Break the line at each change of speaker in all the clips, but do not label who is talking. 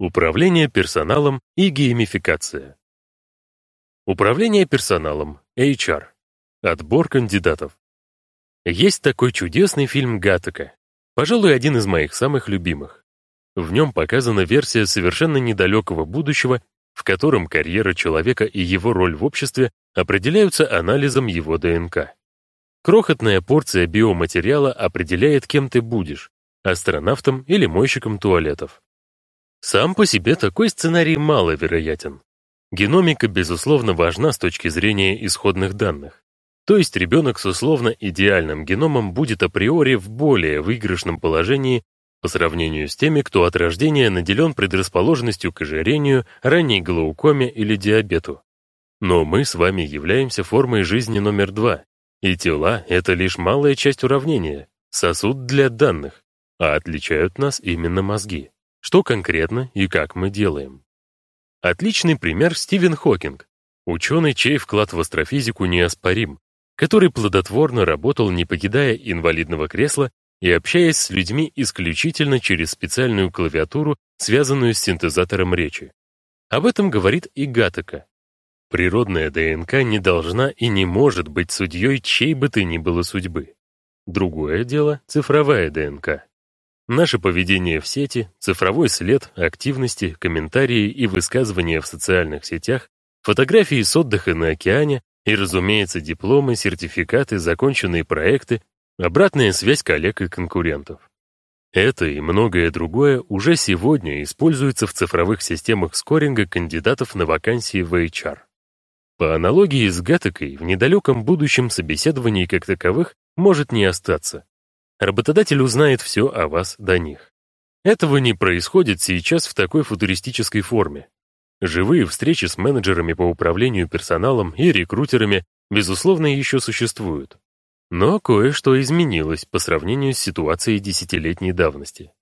Управление персоналом и геймификация. Управление персоналом, HR. Отбор кандидатов. Есть такой чудесный фильм Гаттека. Пожалуй, один из моих самых любимых. В нем показана версия совершенно недалекого будущего, в котором карьера человека и его роль в обществе определяются анализом его ДНК. Крохотная порция биоматериала определяет, кем ты будешь — астронавтом или мойщиком туалетов. Сам по себе такой сценарий маловероятен. Геномика, безусловно, важна с точки зрения исходных данных. То есть ребенок с условно идеальным геномом будет априори в более выигрышном положении по сравнению с теми, кто от рождения наделен предрасположенностью к ожирению, ранней глаукоме или диабету. Но мы с вами являемся формой жизни номер два, и тела — это лишь малая часть уравнения, сосуд для данных, а отличают нас именно мозги что конкретно и как мы делаем. Отличный пример Стивен Хокинг, ученый, чей вклад в астрофизику неоспорим, который плодотворно работал, не покидая инвалидного кресла и общаясь с людьми исключительно через специальную клавиатуру, связанную с синтезатором речи. Об этом говорит и Гаттека. Природная ДНК не должна и не может быть судьей чьей бы то ни было судьбы. Другое дело — цифровая ДНК. Наше поведение в сети, цифровой след, активности, комментарии и высказывания в социальных сетях, фотографии с отдыха на океане и, разумеется, дипломы, сертификаты, законченные проекты, обратная связь коллег и конкурентов. Это и многое другое уже сегодня используется в цифровых системах скоринга кандидатов на вакансии в HR. По аналогии с Гаттекой, в недалеком будущем собеседований как таковых может не остаться, работодатель узнает все о вас до них. Этого не происходит сейчас в такой футуристической форме. Живые встречи с менеджерами по управлению персоналом и рекрутерами, безусловно, еще существуют. Но кое-что изменилось по сравнению с ситуацией десятилетней давности.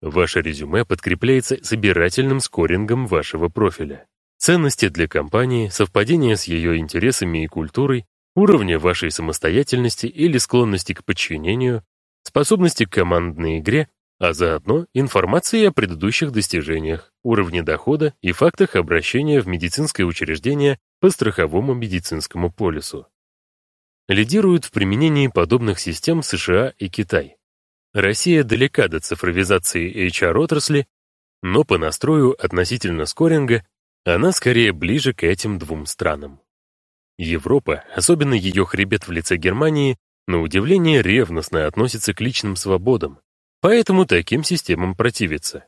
Ваше резюме подкрепляется собирательным скорингом вашего профиля. Ценности для компании, совпадение с ее интересами и культурой, уровня вашей самостоятельности или склонности к подчинению, способности к командной игре, а заодно информации о предыдущих достижениях, уровне дохода и фактах обращения в медицинское учреждение по страховому медицинскому полису. Лидируют в применении подобных систем США и Китай. Россия далека до цифровизации HR-отрасли, но по настрою относительно скоринга она скорее ближе к этим двум странам. Европа, особенно ее хребет в лице Германии, на удивление ревностно относится к личным свободам, поэтому таким системам противится.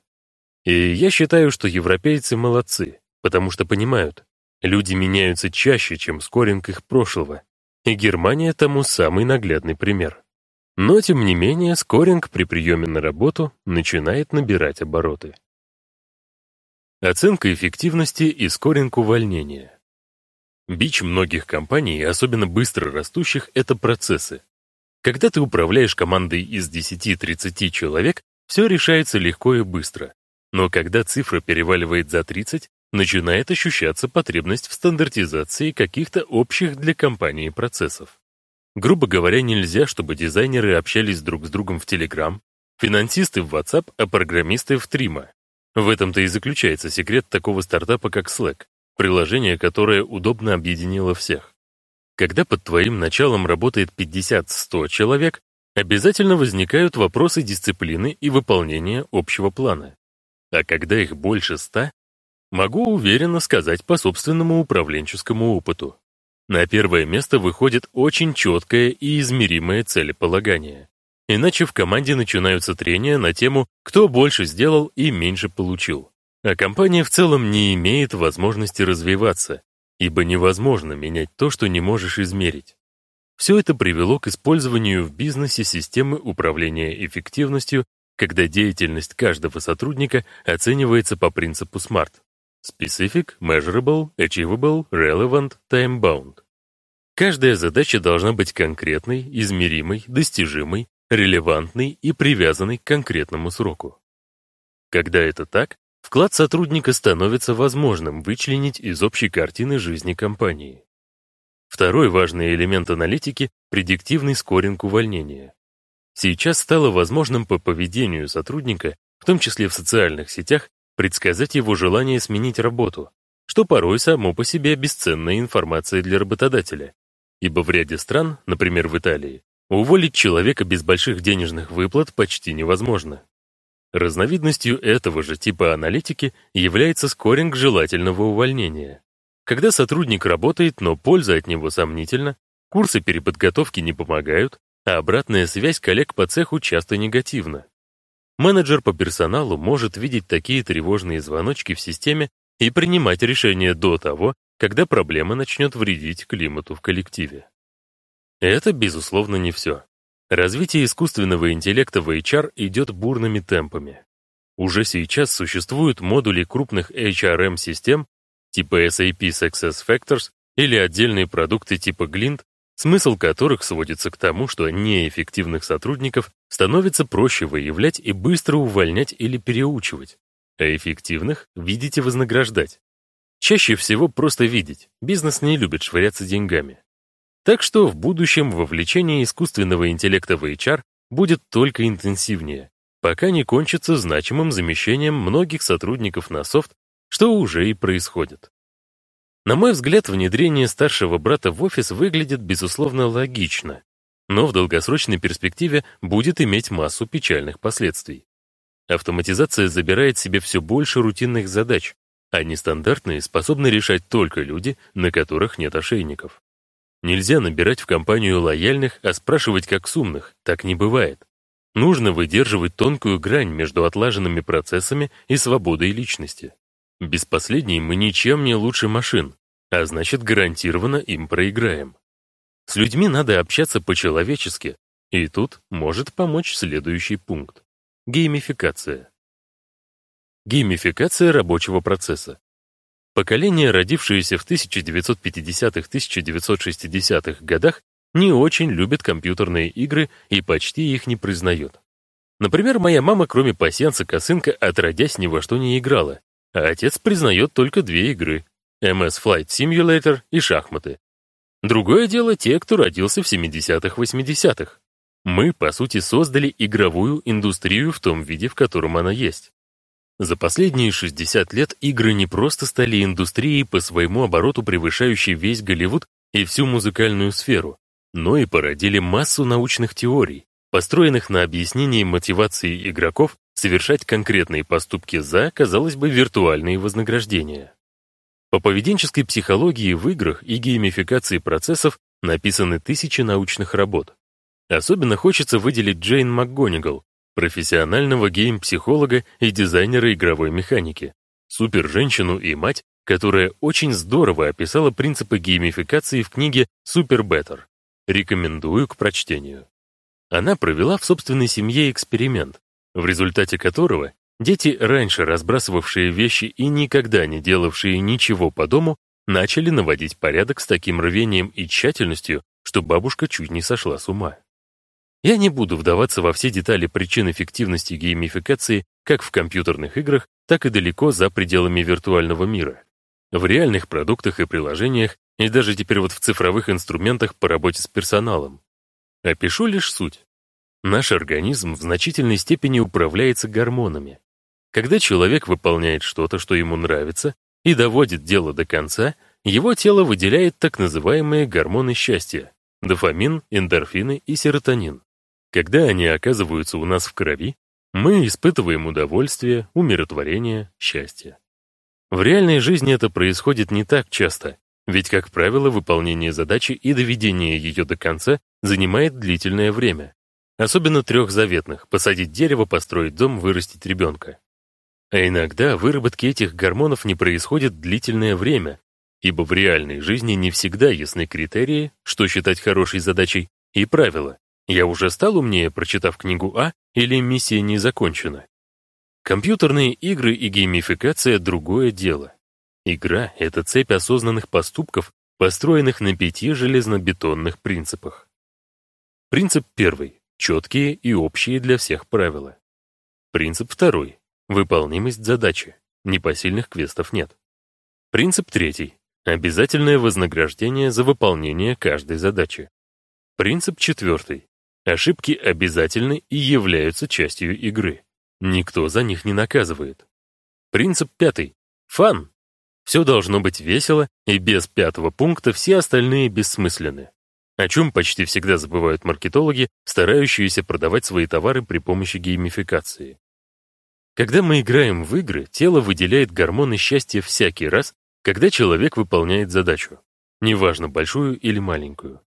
И я считаю, что европейцы молодцы, потому что понимают, люди меняются чаще, чем скоринг их прошлого, и Германия тому самый наглядный пример. Но, тем не менее, скоринг при приеме на работу начинает набирать обороты. Оценка эффективности и скоринг увольнения. Бич многих компаний, особенно быстро растущих, это процессы. Когда ты управляешь командой из 10-30 человек, все решается легко и быстро. Но когда цифра переваливает за 30, начинает ощущаться потребность в стандартизации каких-то общих для компании процессов. Грубо говоря, нельзя, чтобы дизайнеры общались друг с другом в Telegram, финансисты в WhatsApp, а программисты в Trima. В этом-то и заключается секрет такого стартапа, как Slack. Приложение, которое удобно объединило всех. Когда под твоим началом работает 50-100 человек, обязательно возникают вопросы дисциплины и выполнения общего плана. А когда их больше 100, могу уверенно сказать по собственному управленческому опыту. На первое место выходит очень четкое и измеримое целеполагание. Иначе в команде начинаются трения на тему «кто больше сделал и меньше получил» а компания в целом не имеет возможности развиваться, ибо невозможно менять то, что не можешь измерить. Все это привело к использованию в бизнесе системы управления эффективностью, когда деятельность каждого сотрудника оценивается по принципу SMART — Specific, Measurable, Achievable, Relevant, Time-Bound. Каждая задача должна быть конкретной, измеримой, достижимой, релевантной и привязанной к конкретному сроку. Когда это так, Вклад сотрудника становится возможным вычленить из общей картины жизни компании. Второй важный элемент аналитики — предиктивный скоринг увольнения. Сейчас стало возможным по поведению сотрудника, в том числе в социальных сетях, предсказать его желание сменить работу, что порой само по себе бесценная информация для работодателя, ибо в ряде стран, например, в Италии, уволить человека без больших денежных выплат почти невозможно. Разновидностью этого же типа аналитики является скоринг желательного увольнения. Когда сотрудник работает, но польза от него сомнительна, курсы переподготовки не помогают, а обратная связь коллег по цеху часто негативна. Менеджер по персоналу может видеть такие тревожные звоночки в системе и принимать решения до того, когда проблема начнет вредить климату в коллективе. Это, безусловно, не все. Развитие искусственного интеллекта в HR идет бурными темпами. Уже сейчас существуют модули крупных HRM-систем типа SAP SuccessFactors или отдельные продукты типа Glint, смысл которых сводится к тому, что неэффективных сотрудников становится проще выявлять и быстро увольнять или переучивать, а эффективных видеть и вознаграждать. Чаще всего просто видеть, бизнес не любит швыряться деньгами. Так что в будущем вовлечение искусственного интеллекта в HR будет только интенсивнее, пока не кончится значимым замещением многих сотрудников на софт, что уже и происходит. На мой взгляд, внедрение старшего брата в офис выглядит, безусловно, логично, но в долгосрочной перспективе будет иметь массу печальных последствий. Автоматизация забирает себе все больше рутинных задач, а нестандартные способны решать только люди, на которых нет ошейников. Нельзя набирать в компанию лояльных, а спрашивать как с умных, так не бывает. Нужно выдерживать тонкую грань между отлаженными процессами и свободой личности. Без последней мы ничем не лучше машин, а значит гарантированно им проиграем. С людьми надо общаться по-человечески, и тут может помочь следующий пункт. Геймификация. Геймификация рабочего процесса. Поколение, родившееся в 1950-1960-х годах, не очень любит компьютерные игры и почти их не признает. Например, моя мама, кроме пасьянца косынка, отродясь ни во что не играла, а отец признает только две игры — MS Flight Simulator и шахматы. Другое дело те, кто родился в 70-х-80-х. Мы, по сути, создали игровую индустрию в том виде, в котором она есть. За последние 60 лет игры не просто стали индустрией по своему обороту превышающей весь Голливуд и всю музыкальную сферу, но и породили массу научных теорий, построенных на объяснении мотивации игроков совершать конкретные поступки за, казалось бы, виртуальные вознаграждения. По поведенческой психологии в играх и геймификации процессов написаны тысячи научных работ. Особенно хочется выделить Джейн МакГонигал, профессионального гейм-психолога и дизайнера игровой механики, супер-женщину и мать, которая очень здорово описала принципы геймификации в книге «Супер Беттер». Рекомендую к прочтению. Она провела в собственной семье эксперимент, в результате которого дети, раньше разбрасывавшие вещи и никогда не делавшие ничего по дому, начали наводить порядок с таким рвением и тщательностью, что бабушка чуть не сошла с ума. Я не буду вдаваться во все детали причин эффективности геймификации как в компьютерных играх, так и далеко за пределами виртуального мира. В реальных продуктах и приложениях, и даже теперь вот в цифровых инструментах по работе с персоналом. Опишу лишь суть. Наш организм в значительной степени управляется гормонами. Когда человек выполняет что-то, что ему нравится, и доводит дело до конца, его тело выделяет так называемые гормоны счастья – дофамин, эндорфины и серотонин. Когда они оказываются у нас в крови, мы испытываем удовольствие, умиротворение, счастье. В реальной жизни это происходит не так часто, ведь, как правило, выполнение задачи и доведение ее до конца занимает длительное время. Особенно трехзаветных – посадить дерево, построить дом, вырастить ребенка. А иногда выработки этих гормонов не происходит длительное время, ибо в реальной жизни не всегда ясны критерии, что считать хорошей задачей, и правила, я уже стал умнее, прочитав книгу А, или миссия не закончена? Компьютерные игры и геймификация — другое дело. Игра — это цепь осознанных поступков, построенных на пяти железнобетонных принципах. Принцип первый — четкие и общие для всех правила. Принцип второй — выполнимость задачи, непосильных квестов нет. Принцип третий — обязательное вознаграждение за выполнение каждой задачи. Принцип четвертый Ошибки обязательны и являются частью игры. Никто за них не наказывает. Принцип пятый. Фан. Все должно быть весело, и без пятого пункта все остальные бессмысленны. О чем почти всегда забывают маркетологи, старающиеся продавать свои товары при помощи геймификации. Когда мы играем в игры, тело выделяет гормоны счастья всякий раз, когда человек выполняет задачу, неважно, большую или маленькую.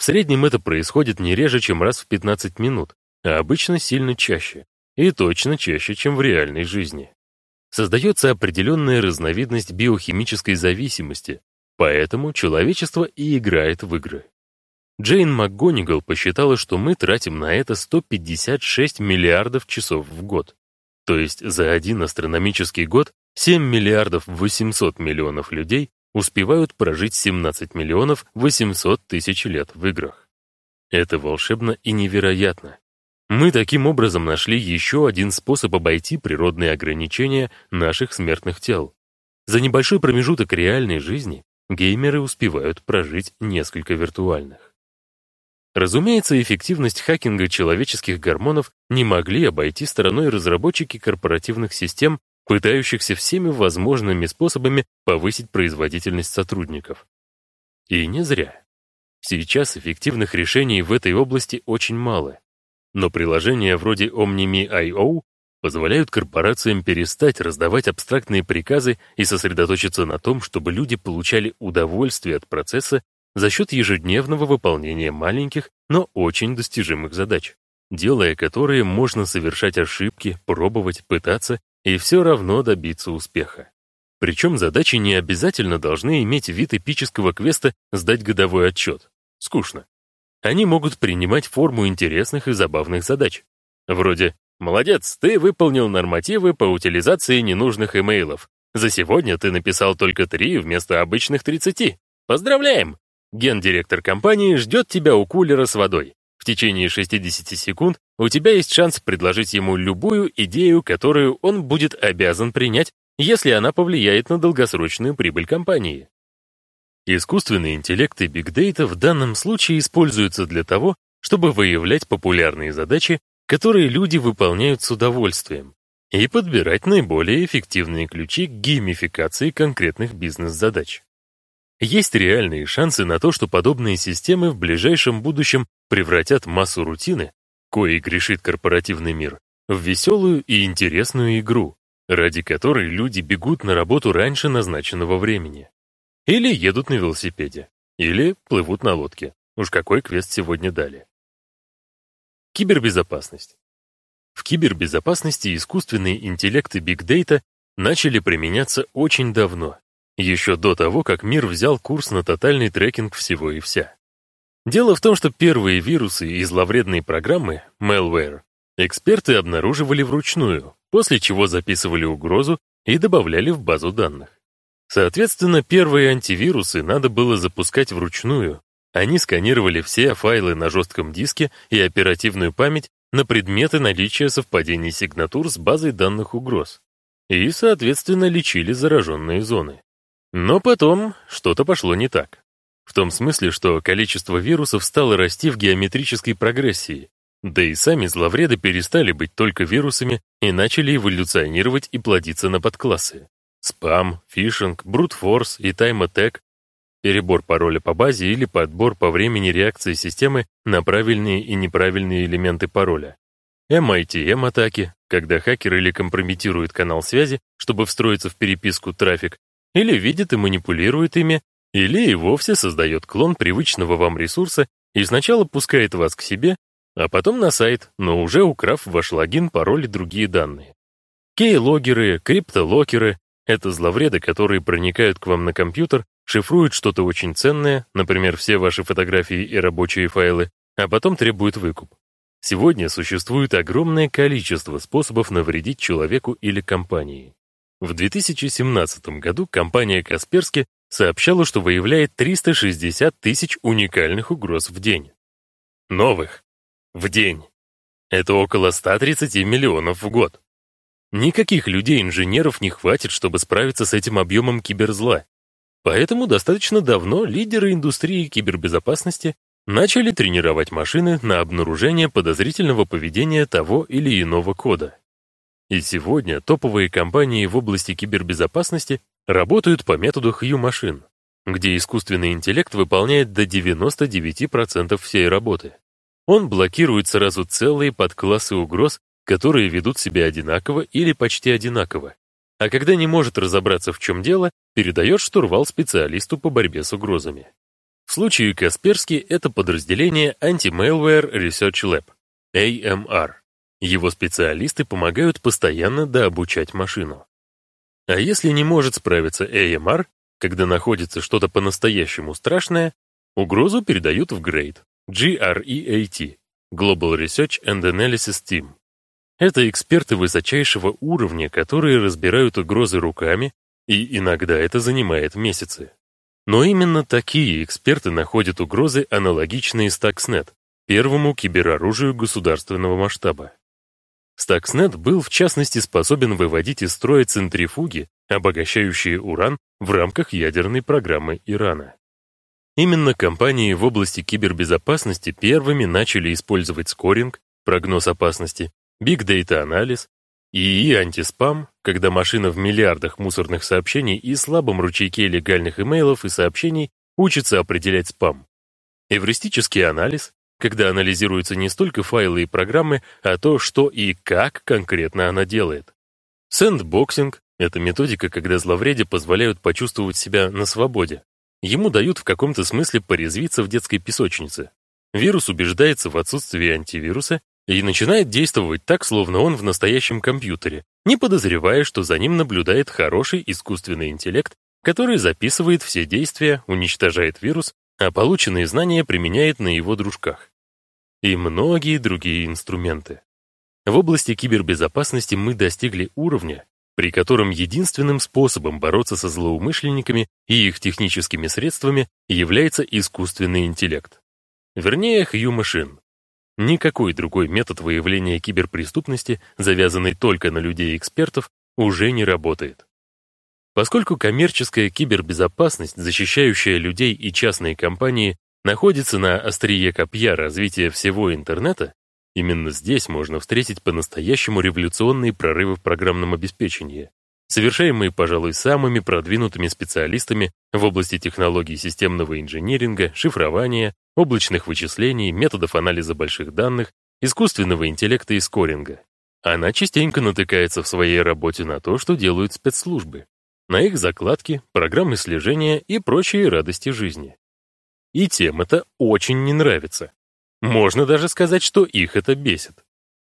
В среднем это происходит не реже, чем раз в 15 минут, а обычно сильно чаще, и точно чаще, чем в реальной жизни. Создается определенная разновидность биохимической зависимости, поэтому человечество и играет в игры. Джейн МакГонигал посчитала, что мы тратим на это 156 миллиардов часов в год. То есть за один астрономический год 7 миллиардов 800 миллионов людей успевают прожить 17 миллионов 800 тысяч лет в играх. Это волшебно и невероятно. Мы таким образом нашли еще один способ обойти природные ограничения наших смертных тел. За небольшой промежуток реальной жизни геймеры успевают прожить несколько виртуальных. Разумеется, эффективность хакинга человеческих гормонов не могли обойти стороной разработчики корпоративных систем, пытающихся всеми возможными способами повысить производительность сотрудников. И не зря. Сейчас эффективных решений в этой области очень мало. Но приложения вроде OmniMe.io позволяют корпорациям перестать раздавать абстрактные приказы и сосредоточиться на том, чтобы люди получали удовольствие от процесса за счет ежедневного выполнения маленьких, но очень достижимых задач, делая которые можно совершать ошибки, пробовать, пытаться и все равно добиться успеха. Причем задачи не обязательно должны иметь вид эпического квеста «сдать годовой отчет». Скучно. Они могут принимать форму интересных и забавных задач. Вроде «Молодец, ты выполнил нормативы по утилизации ненужных имейлов. За сегодня ты написал только три вместо обычных 30. Поздравляем! Гендиректор компании ждет тебя у кулера с водой. В течение 60 секунд у тебя есть шанс предложить ему любую идею, которую он будет обязан принять, если она повлияет на долгосрочную прибыль компании. Искусственный интеллект и бигдейта в данном случае используются для того, чтобы выявлять популярные задачи, которые люди выполняют с удовольствием, и подбирать наиболее эффективные ключи к геймификации конкретных бизнес-задач. Есть реальные шансы на то, что подобные системы в ближайшем будущем превратят массу рутины, коей грешит корпоративный мир, в веселую и интересную игру, ради которой люди бегут на работу раньше назначенного времени. Или едут на велосипеде, или плывут на лодке. Уж какой квест сегодня дали. Кибербезопасность. В кибербезопасности искусственные интеллекты Data начали применяться очень давно, еще до того, как мир взял курс на тотальный трекинг всего и вся. Дело в том, что первые вирусы и зловредные программы, malware, эксперты обнаруживали вручную, после чего записывали угрозу и добавляли в базу данных. Соответственно, первые антивирусы надо было запускать вручную. Они сканировали все файлы на жестком диске и оперативную память на предметы наличия совпадений сигнатур с базой данных угроз. И, соответственно, лечили зараженные зоны. Но потом что-то пошло не так. В том смысле, что количество вирусов стало расти в геометрической прогрессии, да и сами зловреды перестали быть только вирусами и начали эволюционировать и плодиться на подклассы. Спам, фишинг, брутфорс и тайм-атек, перебор пароля по базе или подбор по времени реакции системы на правильные и неправильные элементы пароля. MITM-атаки, когда хакер или компрометирует канал связи, чтобы встроиться в переписку трафик, или видит и манипулирует ими, или и вовсе создает клон привычного вам ресурса и сначала пускает вас к себе, а потом на сайт, но уже украв ваш логин, пароль и другие данные. Кей-логеры, криптолокеры — это зловреды, которые проникают к вам на компьютер, шифруют что-то очень ценное, например, все ваши фотографии и рабочие файлы, а потом требуют выкуп. Сегодня существует огромное количество способов навредить человеку или компании. В 2017 году компания Касперски сообщала, что выявляет 360 тысяч уникальных угроз в день. Новых. В день. Это около 130 миллионов в год. Никаких людей-инженеров не хватит, чтобы справиться с этим объемом киберзла. Поэтому достаточно давно лидеры индустрии кибербезопасности начали тренировать машины на обнаружение подозрительного поведения того или иного кода. И сегодня топовые компании в области кибербезопасности работают по методу Hue Machine, где искусственный интеллект выполняет до 99% всей работы. Он блокирует сразу целые подклассы угроз, которые ведут себя одинаково или почти одинаково. А когда не может разобраться, в чем дело, передает штурвал специалисту по борьбе с угрозами. В случае Касперски это подразделение Anti-Malware Research Lab, AMR. Его специалисты помогают постоянно дообучать машину. А если не может справиться AMR, когда находится что-то по-настоящему страшное, угрозу передают в GREAT, GREAT, Global Research and Analysis Team. Это эксперты высочайшего уровня, которые разбирают угрозы руками, и иногда это занимает месяцы. Но именно такие эксперты находят угрозы, аналогичные Stuxnet, первому кибероружию государственного масштаба. Stuxnet был в частности способен выводить из строя центрифуги, обогащающие уран в рамках ядерной программы Ирана. Именно компании в области кибербезопасности первыми начали использовать скоринг, прогноз опасности, big data анализ и антиспам, когда машина в миллиардах мусорных сообщений и слабом ручейке легальных имейлов и сообщений учится определять спам. Эвристический анализ, когда анализируются не столько файлы и программы, а то, что и как конкретно она делает. Sandboxing — это методика, когда зловреду позволяют почувствовать себя на свободе. Ему дают в каком-то смысле порезвиться в детской песочнице. Вирус убеждается в отсутствии антивируса и начинает действовать так, словно он в настоящем компьютере, не подозревая, что за ним наблюдает хороший искусственный интеллект, который записывает все действия, уничтожает вирус, а полученные знания применяет на его дружках и многие другие инструменты. В области кибербезопасности мы достигли уровня, при котором единственным способом бороться со злоумышленниками и их техническими средствами является искусственный интеллект. Вернее, Machine. Никакой другой метод выявления киберпреступности, завязанный только на людей-экспертов, уже не работает. Поскольку коммерческая кибербезопасность, защищающая людей и частные компании, находится на острие копья развития всего интернета, именно здесь можно встретить по-настоящему революционные прорывы в программном обеспечении, совершаемые, пожалуй, самыми продвинутыми специалистами в области технологий системного инжиниринга, шифрования, облачных вычислений, методов анализа больших данных, искусственного интеллекта и скоринга. Она частенько натыкается в своей работе на то, что делают спецслужбы, на их закладки, программы слежения и прочие радости жизни. И тем это очень не нравится. Можно даже сказать, что их это бесит.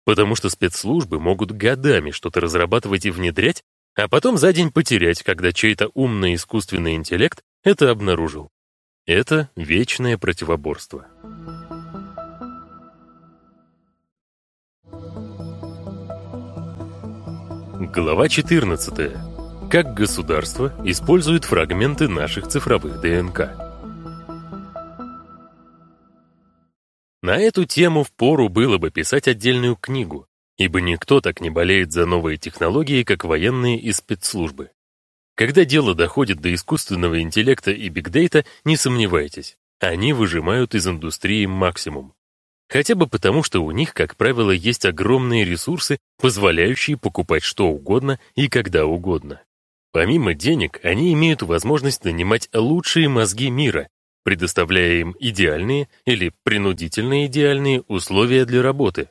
Потому что спецслужбы могут годами что-то разрабатывать и внедрять, а потом за день потерять, когда чей-то умный искусственный интеллект это обнаружил. Это вечное противоборство. Глава 14. Как государство использует фрагменты наших цифровых ДНК. На эту тему впору было бы писать отдельную книгу, ибо никто так не болеет за новые технологии, как военные и спецслужбы. Когда дело доходит до искусственного интеллекта и бигдейта, не сомневайтесь, они выжимают из индустрии максимум. Хотя бы потому, что у них, как правило, есть огромные ресурсы, позволяющие покупать что угодно и когда угодно. Помимо денег, они имеют возможность нанимать лучшие мозги мира предоставляя им идеальные или принудительно идеальные условия для работы.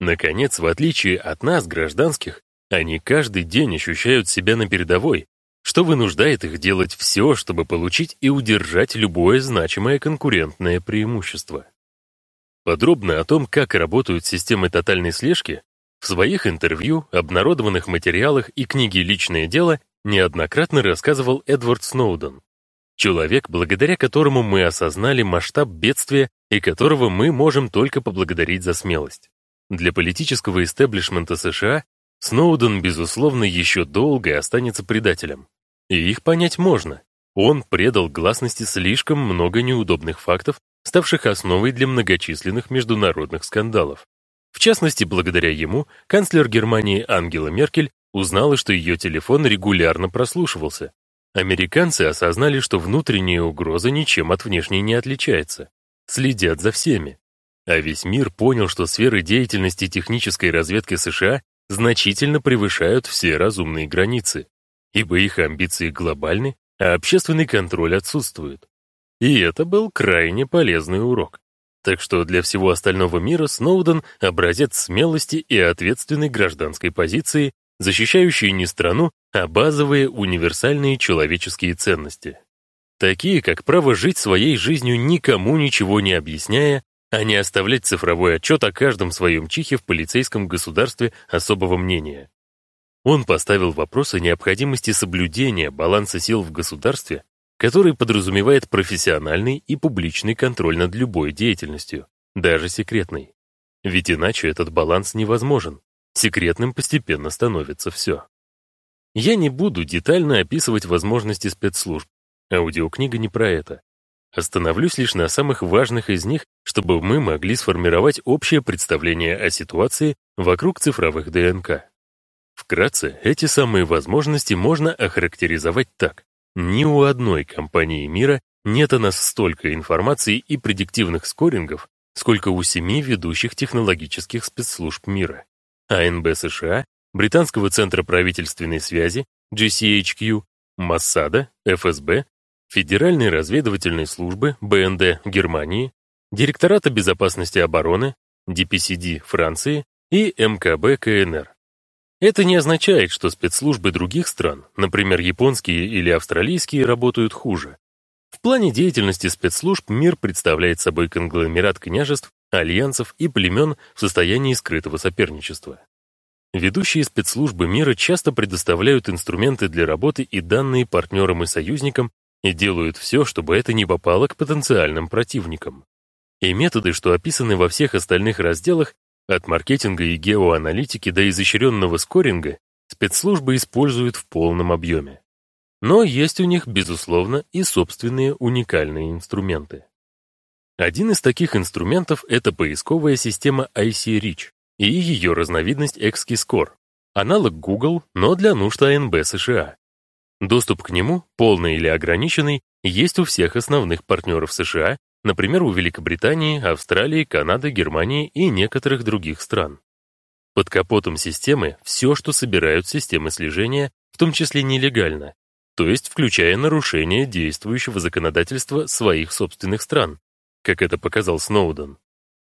Наконец, в отличие от нас, гражданских, они каждый день ощущают себя на передовой, что вынуждает их делать все, чтобы получить и удержать любое значимое конкурентное преимущество. Подробно о том, как работают системы тотальной слежки, в своих интервью, обнародованных материалах и книге «Личное дело» неоднократно рассказывал Эдвард Сноуден, Человек, благодаря которому мы осознали масштаб бедствия и которого мы можем только поблагодарить за смелость. Для политического истеблишмента США Сноуден, безусловно, еще долго останется предателем. И их понять можно. Он предал гласности слишком много неудобных фактов, ставших основой для многочисленных международных скандалов. В частности, благодаря ему канцлер Германии Ангела Меркель узнала, что ее телефон регулярно прослушивался, Американцы осознали, что внутренняя угроза ничем от внешней не отличается. Следят за всеми. А весь мир понял, что сферы деятельности технической разведки США значительно превышают все разумные границы, ибо их амбиции глобальны, а общественный контроль отсутствует. И это был крайне полезный урок. Так что для всего остального мира Сноуден — образец смелости и ответственной гражданской позиции, защищающей не страну, а базовые универсальные человеческие ценности. Такие, как право жить своей жизнью никому ничего не объясняя, а не оставлять цифровой отчет о каждом своем чихе в полицейском государстве особого мнения. Он поставил вопрос о необходимости соблюдения баланса сил в государстве который подразумевает профессиональный и публичный контроль над любой деятельностью, даже секретной. Ведь иначе этот баланс невозможен. Секретным постепенно становится все. Я не буду детально описывать возможности спецслужб. Аудиокнига не про это. Остановлюсь лишь на самых важных из них, чтобы мы могли сформировать общее представление о ситуации вокруг цифровых ДНК. Вкратце, эти самые возможности можно охарактеризовать так. Ни у одной компании мира нет о нас столько информации и предиктивных скорингов, сколько у семи ведущих технологических спецслужб мира. АНБ США, Британского центра правительственной связи, GCHQ, Моссада, ФСБ, Федеральной разведывательной службы, БНД Германии, Директората безопасности обороны, DPCD Франции и МКБ КНР. Это не означает, что спецслужбы других стран, например, японские или австралийские, работают хуже. В плане деятельности спецслужб мир представляет собой конгломерат княжеств, альянсов и племен в состоянии скрытого соперничества. Ведущие спецслужбы мира часто предоставляют инструменты для работы и данные партнерам и союзникам и делают все, чтобы это не попало к потенциальным противникам. И методы, что описаны во всех остальных разделах, от маркетинга и геоаналитики до изощренного скоринга спецслужбы используют в полном объеме. Но есть у них, безусловно, и собственные уникальные инструменты. Один из таких инструментов — это поисковая система IC-Reach и ее разновидность XKeyscore, аналог Google, но для нужд АНБ США. Доступ к нему, полный или ограниченный, есть у всех основных партнеров США например, у Великобритании, Австралии, Канады, Германии и некоторых других стран. Под капотом системы все, что собирают системы слежения, в том числе нелегально, то есть включая нарушение действующего законодательства своих собственных стран, как это показал Сноуден.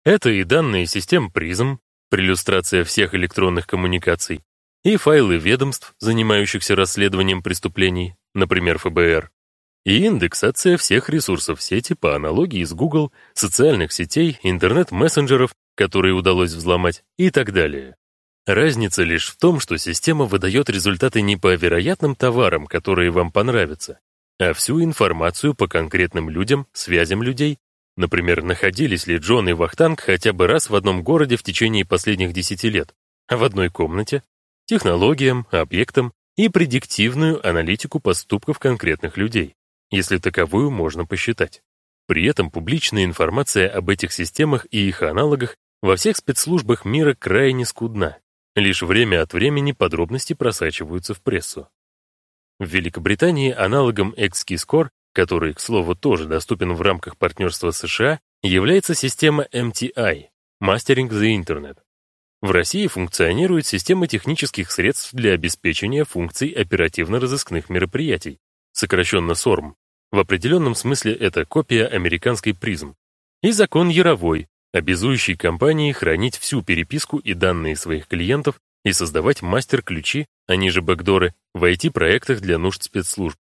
Это и данные систем призм, приллюстрация всех электронных коммуникаций, и файлы ведомств, занимающихся расследованием преступлений, например, ФБР, и индексация всех ресурсов сети по аналогии с Google, социальных сетей, интернет-мессенджеров, которые удалось взломать, и так далее. Разница лишь в том, что система выдает результаты не по вероятным товарам, которые вам понравятся, а всю информацию по конкретным людям, связям людей, например, находились ли Джон и Вахтанг хотя бы раз в одном городе в течение последних 10 лет, в одной комнате, технологиям, объектам и предиктивную аналитику поступков конкретных людей если таковую можно посчитать. При этом публичная информация об этих системах и их аналогах во всех спецслужбах мира крайне скудна. Лишь время от времени подробности просачиваются в прессу. В Великобритании аналогом XKeyscore, который, к слову, тоже доступен в рамках партнерства США, является система MTI — Mastering the Internet. В России функционирует система технических средств для обеспечения функций оперативно-розыскных мероприятий, сокращенно СОРМ. В определенном смысле это копия американской призм. И закон Яровой, обязующий компании хранить всю переписку и данные своих клиентов и создавать мастер-ключи, они же бэкдоры, в IT-проектах для нужд спецслужб.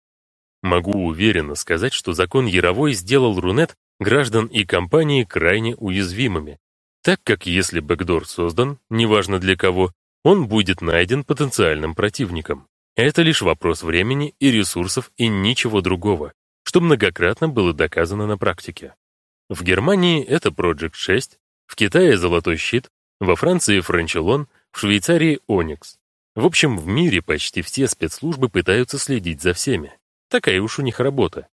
Могу уверенно сказать, что закон Яровой сделал Рунет, граждан и компании крайне уязвимыми, так как если бэкдор создан, неважно для кого, он будет найден потенциальным противником. Это лишь вопрос времени и ресурсов и ничего другого, что многократно было доказано на практике. В Германии это Project 6, в Китае Золотой щит, во Франции Франчелон, в Швейцарии Оникс. В общем, в мире почти все спецслужбы пытаются следить за всеми. Такая уж у них работа.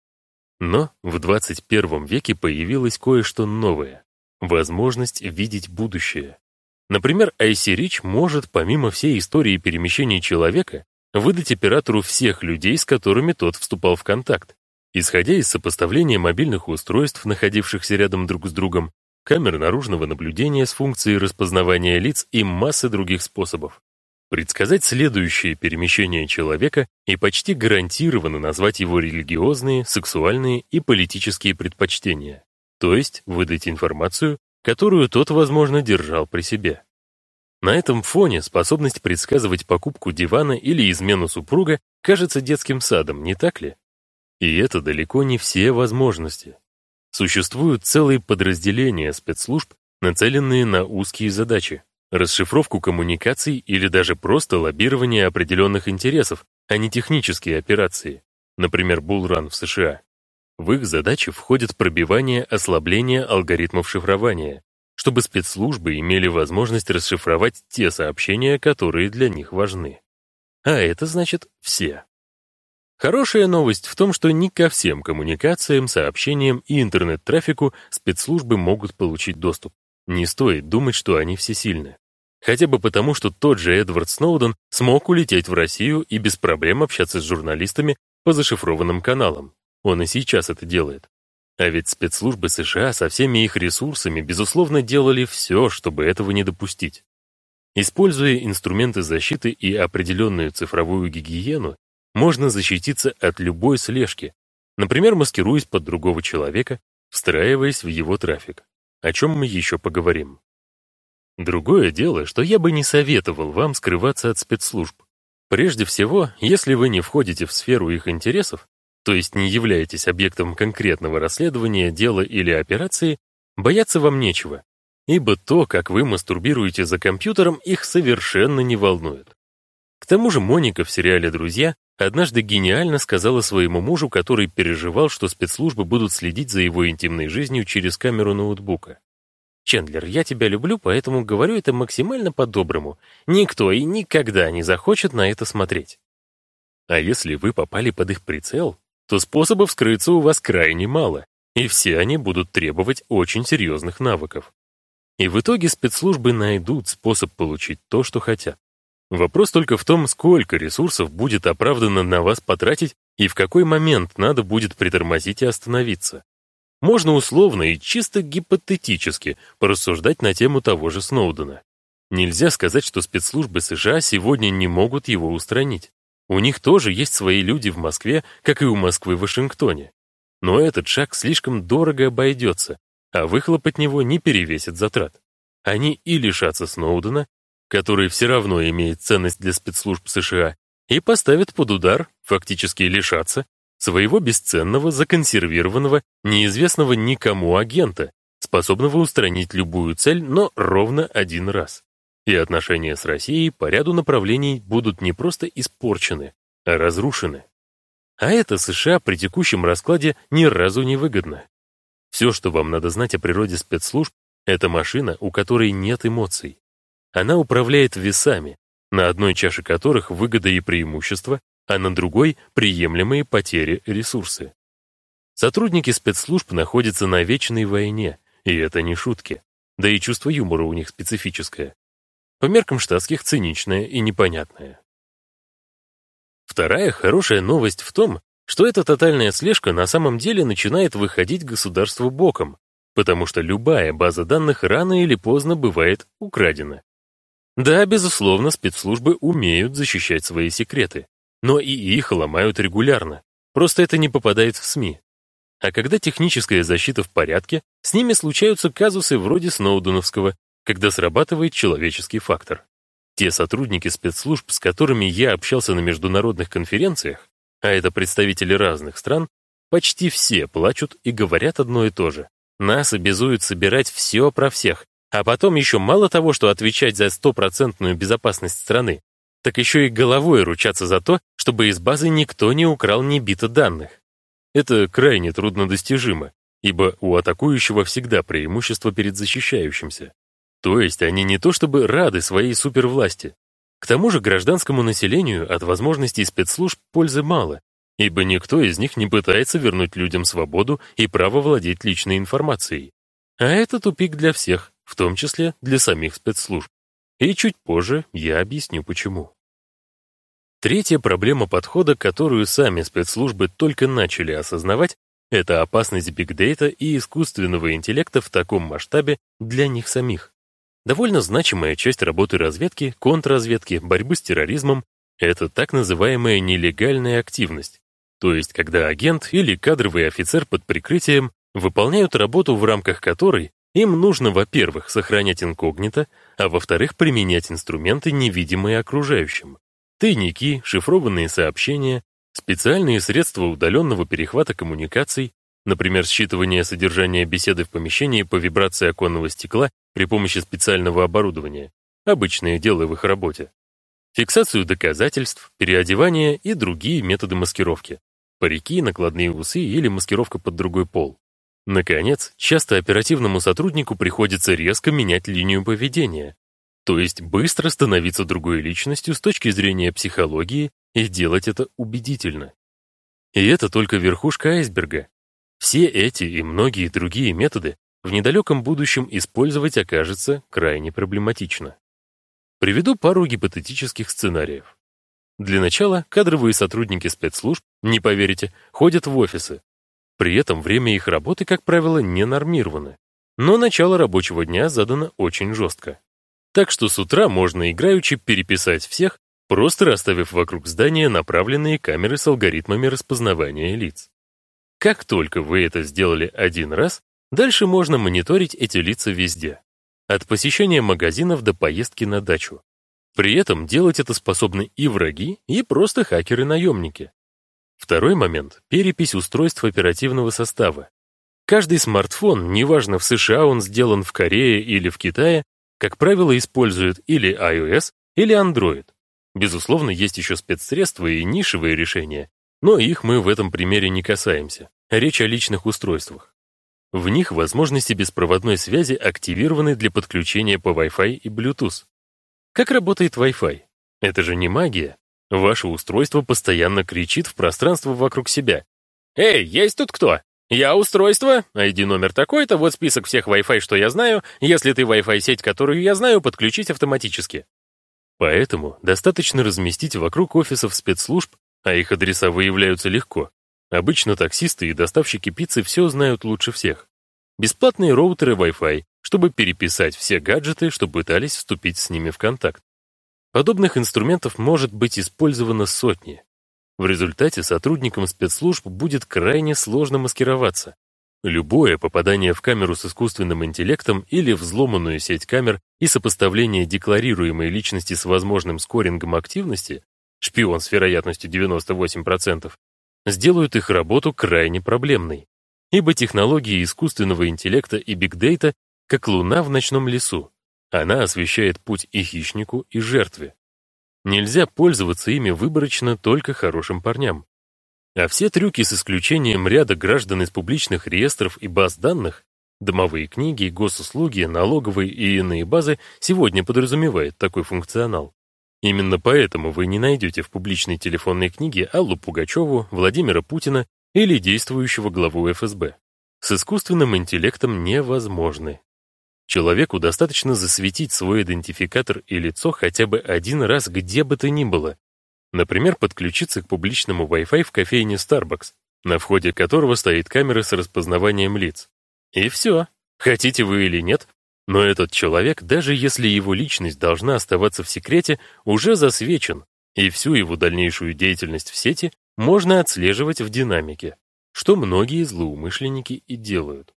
Но в 21 веке появилось кое-что новое — возможность видеть будущее. Например, IC Reach может, помимо всей истории перемещений человека, выдать оператору всех людей, с которыми тот вступал в контакт, исходя из сопоставления мобильных устройств, находившихся рядом друг с другом, камер наружного наблюдения с функцией распознавания лиц и массы других способов. Предсказать следующее перемещение человека и почти гарантированно назвать его религиозные, сексуальные и политические предпочтения, то есть выдать информацию, которую тот, возможно, держал при себе. На этом фоне способность предсказывать покупку дивана или измену супруга кажется детским садом, не так ли? И это далеко не все возможности. Существуют целые подразделения спецслужб, нацеленные на узкие задачи, расшифровку коммуникаций или даже просто лоббирование определенных интересов, а не технические операции, например, Булран в США. В их задачи входит пробивание ослабления алгоритмов шифрования, чтобы спецслужбы имели возможность расшифровать те сообщения, которые для них важны. А это значит все. Хорошая новость в том, что не ко всем коммуникациям, сообщениям и интернет-трафику спецслужбы могут получить доступ. Не стоит думать, что они всесильны. Хотя бы потому, что тот же Эдвард Сноуден смог улететь в Россию и без проблем общаться с журналистами по зашифрованным каналам. Он и сейчас это делает. А ведь спецслужбы США со всеми их ресурсами, безусловно, делали все, чтобы этого не допустить. Используя инструменты защиты и определенную цифровую гигиену, можно защититься от любой слежки, например, маскируясь под другого человека, встраиваясь в его трафик, о чем мы еще поговорим. Другое дело, что я бы не советовал вам скрываться от спецслужб. Прежде всего, если вы не входите в сферу их интересов, то есть не являетесь объектом конкретного расследования, дела или операции, бояться вам нечего, ибо то, как вы мастурбируете за компьютером, их совершенно не волнует. К тому же Моника в сериале «Друзья» однажды гениально сказала своему мужу, который переживал, что спецслужбы будут следить за его интимной жизнью через камеру ноутбука. Чендлер, я тебя люблю, поэтому говорю это максимально по-доброму. Никто и никогда не захочет на это смотреть. А если вы попали под их прицел, то способов скрыться у вас крайне мало, и все они будут требовать очень серьезных навыков. И в итоге спецслужбы найдут способ получить то, что хотят. Вопрос только в том, сколько ресурсов будет оправданно на вас потратить и в какой момент надо будет притормозить и остановиться. Можно условно и чисто гипотетически порассуждать на тему того же Сноудена. Нельзя сказать, что спецслужбы США сегодня не могут его устранить. У них тоже есть свои люди в Москве, как и у Москвы в Вашингтоне. Но этот шаг слишком дорого обойдется, а выхлоп от него не перевесит затрат. Они и лишатся Сноудена, который все равно имеет ценность для спецслужб США, и поставят под удар, фактически лишатся, своего бесценного, законсервированного, неизвестного никому агента, способного устранить любую цель, но ровно один раз. И отношения с Россией по ряду направлений будут не просто испорчены, а разрушены. А это США при текущем раскладе ни разу не выгодно. Все, что вам надо знать о природе спецслужб, это машина, у которой нет эмоций. Она управляет весами, на одной чаше которых выгода и преимущества, а на другой — приемлемые потери ресурсы. Сотрудники спецслужб находятся на вечной войне, и это не шутки. Да и чувство юмора у них специфическое. По меркам штатских циничное и непонятное. Вторая хорошая новость в том, что эта тотальная слежка на самом деле начинает выходить государству боком, потому что любая база данных рано или поздно бывает украдена. Да, безусловно, спецслужбы умеют защищать свои секреты, но и их ломают регулярно. Просто это не попадает в СМИ. А когда техническая защита в порядке, с ними случаются казусы вроде Сноуденовского, когда срабатывает человеческий фактор. Те сотрудники спецслужб, с которыми я общался на международных конференциях, а это представители разных стран, почти все плачут и говорят одно и то же. Нас обязуют собирать все про всех, а потом еще мало того, что отвечать за стопроцентную безопасность страны, так еще и головой ручаться за то, чтобы из базы никто не украл ни бита данных. Это крайне труднодостижимо, ибо у атакующего всегда преимущество перед защищающимся. То есть они не то чтобы рады своей супервласти. К тому же гражданскому населению от возможностей спецслужб пользы мало, ибо никто из них не пытается вернуть людям свободу и право владеть личной информацией. А это тупик для всех, в том числе для самих спецслужб. И чуть позже я объясню почему. Третья проблема подхода, которую сами спецслужбы только начали осознавать, это опасность бигдейта и искусственного интеллекта в таком масштабе для них самих. Довольно значимая часть работы разведки, контрразведки, борьбы с терроризмом — это так называемая нелегальная активность, то есть когда агент или кадровый офицер под прикрытием выполняют работу, в рамках которой им нужно, во-первых, сохранять инкогнито, а во-вторых, применять инструменты, невидимые окружающим. Тайники, шифрованные сообщения, специальные средства удаленного перехвата коммуникаций, например, считывание содержания беседы в помещении по вибрации оконного стекла при помощи специального оборудования, обычное дело в их работе, фиксацию доказательств, переодевание и другие методы маскировки, парики, накладные усы или маскировка под другой пол. Наконец, часто оперативному сотруднику приходится резко менять линию поведения, то есть быстро становиться другой личностью с точки зрения психологии и делать это убедительно. И это только верхушка айсберга. Все эти и многие другие методы в недалеком будущем использовать окажется крайне проблематично. Приведу пару гипотетических сценариев. Для начала кадровые сотрудники спецслужб, не поверите, ходят в офисы. При этом время их работы, как правило, не нормировано. Но начало рабочего дня задано очень жестко. Так что с утра можно играючи переписать всех, просто расставив вокруг здания направленные камеры с алгоритмами распознавания лиц. Как только вы это сделали один раз, дальше можно мониторить эти лица везде. От посещения магазинов до поездки на дачу. При этом делать это способны и враги, и просто хакеры-наемники. Второй момент — перепись устройств оперативного состава. Каждый смартфон, неважно в США он сделан в Корее или в Китае, как правило, использует или iOS, или Android. Безусловно, есть еще спецсредства и нишевые решения, но их мы в этом примере не касаемся. Речь о личных устройствах. В них возможности беспроводной связи активированы для подключения по Wi-Fi и Bluetooth. Как работает Wi-Fi? Это же не магия. Ваше устройство постоянно кричит в пространство вокруг себя. «Эй, есть тут кто? Я устройство, ID-номер такой-то, вот список всех Wi-Fi, что я знаю. Если ты Wi-Fi сеть, которую я знаю, подключить автоматически». Поэтому достаточно разместить вокруг офисов спецслужб а их адреса выявляются легко. Обычно таксисты и доставщики пиццы все знают лучше всех. Бесплатные роутеры Wi-Fi, чтобы переписать все гаджеты, что пытались вступить с ними в контакт. Подобных инструментов может быть использовано сотни. В результате сотрудникам спецслужб будет крайне сложно маскироваться. Любое попадание в камеру с искусственным интеллектом или взломанную сеть камер и сопоставление декларируемой личности с возможным скорингом активности шпион с вероятностью 98%, сделают их работу крайне проблемной, ибо технологии искусственного интеллекта и бигдейта как луна в ночном лесу. Она освещает путь и хищнику, и жертве. Нельзя пользоваться ими выборочно только хорошим парням. А все трюки с исключением ряда граждан из публичных реестров и баз данных, домовые книги, госуслуги, налоговые и иные базы сегодня подразумевают такой функционал. Именно поэтому вы не найдете в публичной телефонной книге Аллу Пугачеву, Владимира Путина или действующего главу ФСБ. С искусственным интеллектом невозможны. Человеку достаточно засветить свой идентификатор и лицо хотя бы один раз где бы то ни было. Например, подключиться к публичному Wi-Fi в кофейне Starbucks, на входе которого стоит камера с распознаванием лиц. И все. Хотите вы или нет, но этот человек, даже если его личность должна оставаться в секрете, уже засвечен, и всю его дальнейшую деятельность в сети можно отслеживать в динамике, что многие злоумышленники и делают.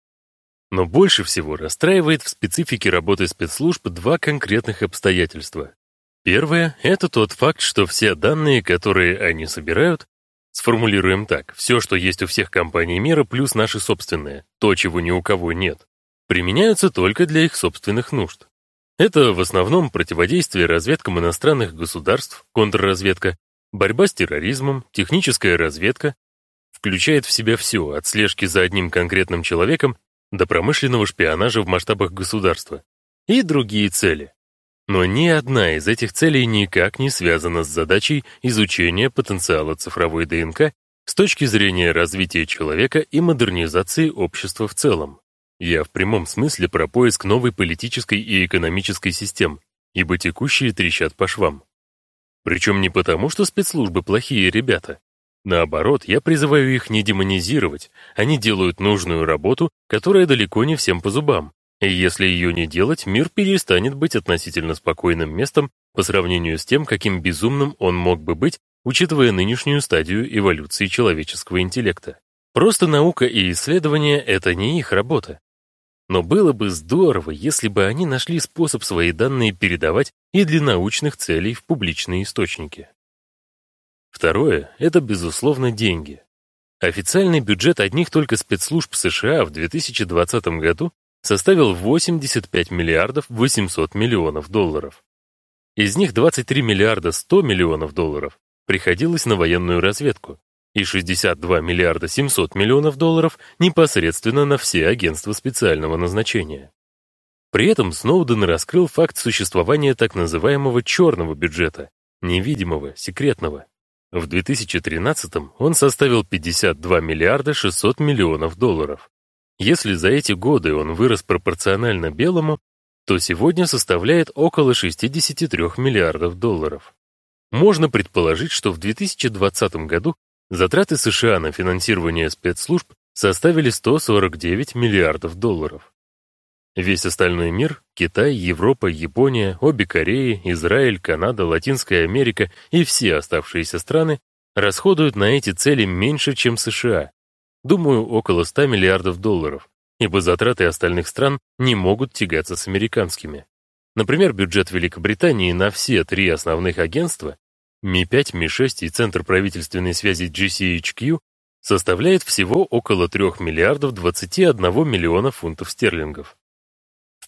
Но больше всего расстраивает в специфике работы спецслужб два конкретных обстоятельства. Первое — это тот факт, что все данные, которые они собирают, сформулируем так, все, что есть у всех компаний мира, плюс наши собственные, то, чего ни у кого нет, применяются только для их собственных нужд. Это в основном противодействие разведкам иностранных государств, контрразведка, борьба с терроризмом, техническая разведка, включает в себя все, от слежки за одним конкретным человеком до промышленного шпионажа в масштабах государства и другие цели. Но ни одна из этих целей никак не связана с задачей изучения потенциала цифровой ДНК с точки зрения развития человека и модернизации общества в целом. Я в прямом смысле про поиск новой политической и экономической систем, ибо текущие трещат по швам. Причем не потому, что спецслужбы плохие ребята. Наоборот, я призываю их не демонизировать, они делают нужную работу, которая далеко не всем по зубам, И если ее не делать, мир перестанет быть относительно спокойным местом по сравнению с тем, каким безумным он мог бы быть, учитывая нынешнюю стадию эволюции человеческого интеллекта. Просто наука и исследование — это не их работа. Но было бы здорово, если бы они нашли способ свои данные передавать и для научных целей в публичные источники. Второе — это, безусловно, деньги. Официальный бюджет одних только спецслужб США в 2020 году составил 85 миллиардов 800 миллионов долларов. Из них 23 миллиарда 100 миллионов долларов приходилось на военную разведку, и 62 миллиарда 700 миллионов долларов непосредственно на все агентства специального назначения. При этом Сноуден раскрыл факт существования так называемого черного бюджета, невидимого, секретного. В 2013 он составил 52 миллиарда 600 миллионов долларов. Если за эти годы он вырос пропорционально белому, то сегодня составляет около 63 миллиардов долларов. Можно предположить, что в 2020 году Затраты США на финансирование спецслужб составили 149 миллиардов долларов. Весь остальной мир — Китай, Европа, Япония, обе Кореи, Израиль, Канада, Латинская Америка и все оставшиеся страны расходуют на эти цели меньше, чем США. Думаю, около 100 миллиардов долларов, ибо затраты остальных стран не могут тягаться с американскими. Например, бюджет Великобритании на все три основных агентства Ми-5, Ми-6 и Центр правительственной связи GCHQ составляет всего около 3 миллиардов 21 миллиона фунтов стерлингов.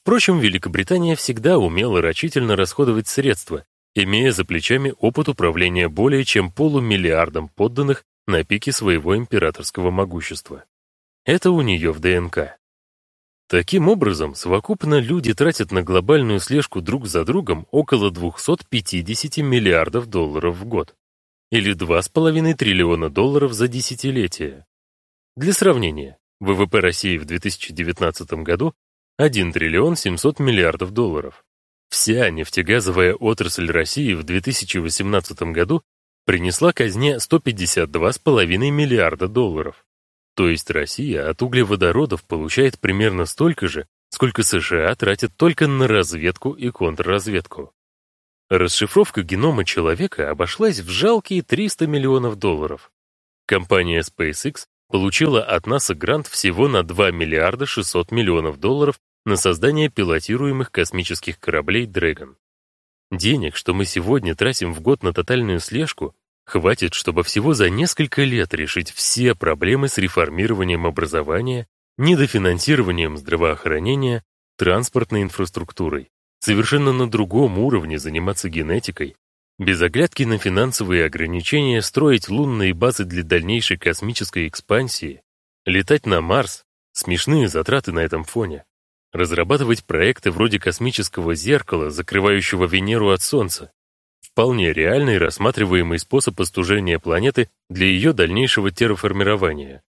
Впрочем, Великобритания всегда умела рачительно расходовать средства, имея за плечами опыт управления более чем полумиллиардом подданных на пике своего императорского могущества. Это у нее в ДНК. Таким образом, совокупно люди тратят на глобальную слежку друг за другом около 250 миллиардов долларов в год, или 2,5 триллиона долларов за десятилетие. Для сравнения, ВВП России в 2019 году 1 триллион 700 миллиардов долларов. Вся нефтегазовая отрасль России в 2018 году принесла казне 152,5 миллиарда долларов. То есть Россия от углеводородов получает примерно столько же, сколько США тратят только на разведку и контрразведку. Расшифровка генома человека обошлась в жалкие 300 миллионов долларов. Компания SpaceX получила от НАСА грант всего на 2 миллиарда 600 миллионов долларов на создание пилотируемых космических кораблей Dragon. Денег, что мы сегодня тратим в год на тотальную слежку, Хватит, чтобы всего за несколько лет решить все проблемы с реформированием образования, недофинансированием здравоохранения, транспортной инфраструктурой, совершенно на другом уровне заниматься генетикой, без оглядки на финансовые ограничения строить лунные базы для дальнейшей космической экспансии, летать на Марс, смешные затраты на этом фоне, разрабатывать проекты вроде космического зеркала, закрывающего Венеру от Солнца, вполне реальный рассматриваемый способ остужения планеты для ее дальнейшего терраформирования.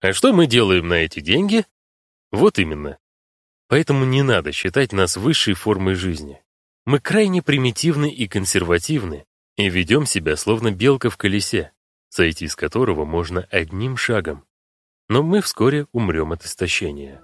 А что мы делаем на эти деньги? Вот именно. Поэтому не надо считать нас высшей формой жизни. Мы крайне примитивны и консервативны, и ведем себя словно белка в колесе, сойти с которого можно одним шагом. Но мы вскоре умрем от истощения.